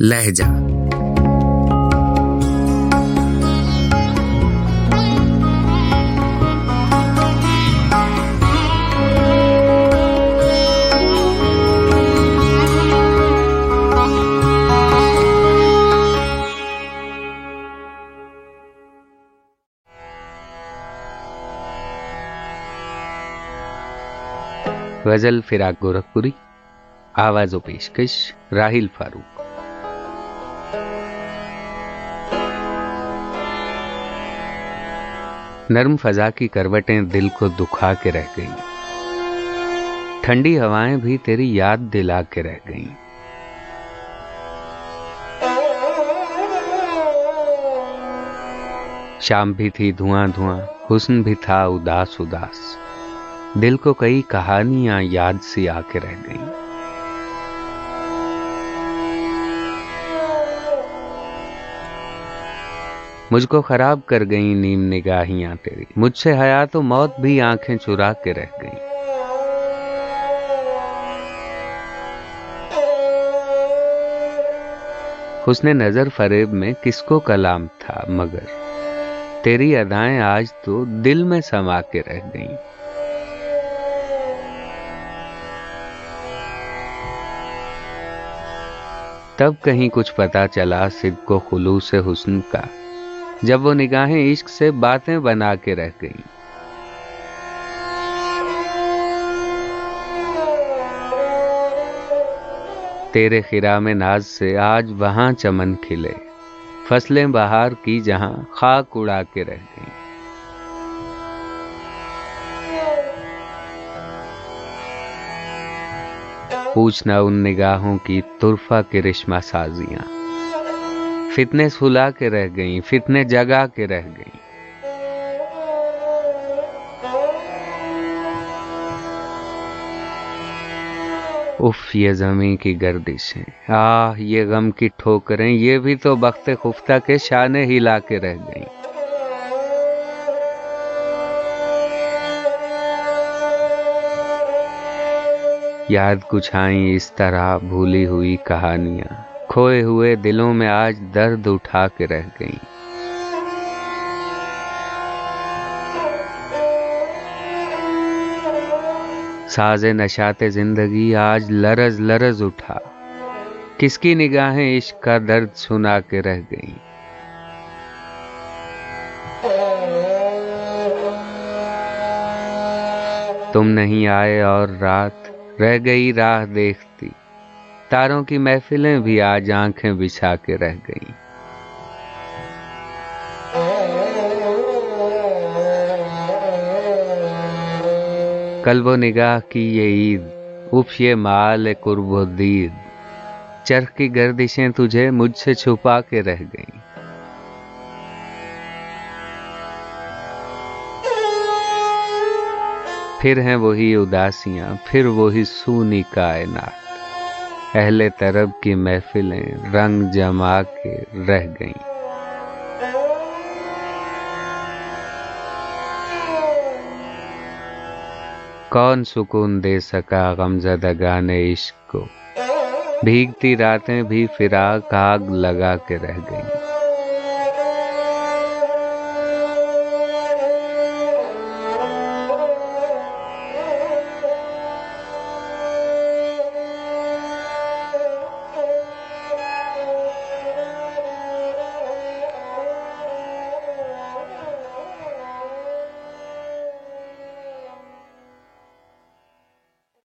لہجہ۔ غزل فراق گورکھپوری آواز و پیشکش راہیل فاروق۔ نرم فضا کی کروٹیں دل کو دکھا کے رہ گئیں۔ ٹھنڈی ہوائیں بھی تیری یاد دلا کے رہ گئیں۔ شام بھی تھی دھواں دھواں، حسن بھی تھا اداس اداس۔ دل کو کئی کہانیاں یاد سی آ کے رہ گئیں۔ مجھ کو خراب کر گئیں نیم نگاہیاں تیری۔ مجھ سے حیات و موت بھی آنکھیں چرا کے رہ گئیں۔ حسن نظر فریب میں کس کو کلام تھا، مگر تیری ادائیں آج تو دل میں سما کے رہ گئیں۔ تب کہیں کچھ پتا چلا صدق کو خلوص حسن کا۔ جب وہ نگاہیں عشق سے باتیں بنا کے رہ گئیں۔ تیرے خرام ناز سے آج وہاں چمن کھلے۔ فصلیں بہار کی جہاں خاک اڑا کے رہ گئیں۔ پوچھنا ان نگاہوں کی طرفہ کے رشمہ سازیاں۔ فتنے سلا کے رہ گئیں، فتنے جگا کے رہ گئیں۔ اف یہ زمین کی گردشیں۔ آہ، یہ غم کی ٹھوکریں، یہ بھی تو بخت خفتہ کے شانے ہلا کے رہ گئیں۔ یاد کچھ آئیں اس طرح بھولی ہوئی کہانیاں۔ کھوئے ہوئے دلوں میں آج درد اٹھا کے رہ گئیں۔ ساز نشات زندگی آج لرز لرز اٹھا۔ کس کی نگاہیں عشق کا درد سنا کے رہ گئیں۔ تم نہیں آئے اور رات رہ گئی راہ دیکھتی تاروں کی محفلیں بھی آج آنکھیں بچھا کے رہ گئیں۔ کل وہ نگاہ کی یہ عید اف یہ مال قرب و دید۔ چرخ کی گردشیں تجھے مجھ سے چھپا کے رہ گئیں۔ پھر ہیں وہی اداسیاں، پھر وہی سونی کائنات۔ اہل طرب کی محفلیں رنگ جما کے رہ گئیں۔ کون سکون دے سکا غمزدہ گانے عشق کو؟ بھیگتی راتیں بھی فراق آگ لگا کے رہ گئیں۔